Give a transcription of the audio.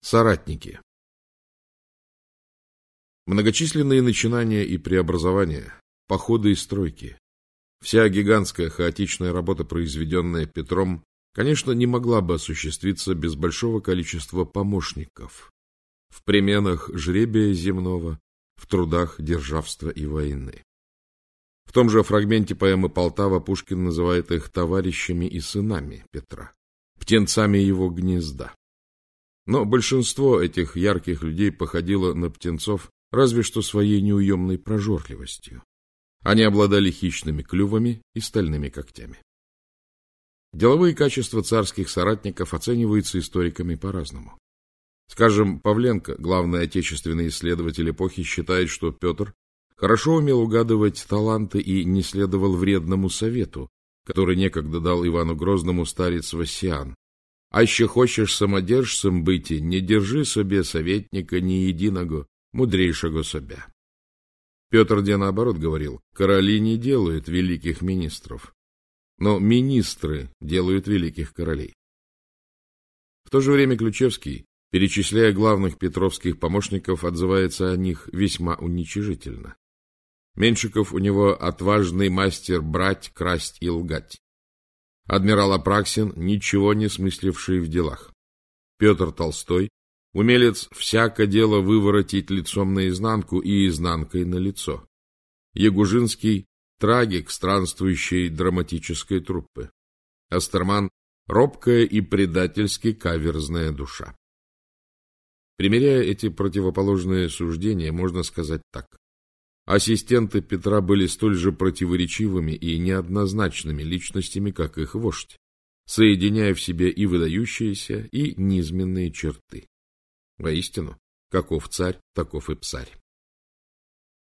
Соратники Многочисленные начинания и преобразования, походы и стройки, вся гигантская хаотичная работа, произведенная Петром, конечно, не могла бы осуществиться без большого количества помощников в пременах жребия земного, в трудах державства и войны. В том же фрагменте поэмы Полтава Пушкин называет их товарищами и сынами Петра, птенцами его гнезда. Но большинство этих ярких людей походило на птенцов разве что своей неуемной прожорливостью. Они обладали хищными клювами и стальными когтями. Деловые качества царских соратников оцениваются историками по-разному. Скажем, Павленко, главный отечественный исследователь эпохи, считает, что Петр хорошо умел угадывать таланты и не следовал вредному совету, который некогда дал Ивану Грозному старец Васиан, Аще хочеш самодержцем быти, не держи себе советника ни единого, мудрейшего себя. Петр де наоборот говорил, короли не делают великих министров, но министры делают великих королей. В то же время Ключевский, перечисляя главных петровских помощников, отзывается о них весьма уничижительно. Меньшиков у него отважный мастер брать, красть и лгать. Адмирал Апраксин, ничего не смысливший в делах. Петр Толстой, умелец всяко дело выворотить лицом наизнанку и изнанкой на лицо. Ягужинский, трагик странствующей драматической труппы. Астерман, робкая и предательски каверзная душа. Примеряя эти противоположные суждения, можно сказать так. Ассистенты Петра были столь же противоречивыми и неоднозначными личностями, как их вождь, соединяя в себе и выдающиеся, и низменные черты. Воистину, каков царь, таков и псарь.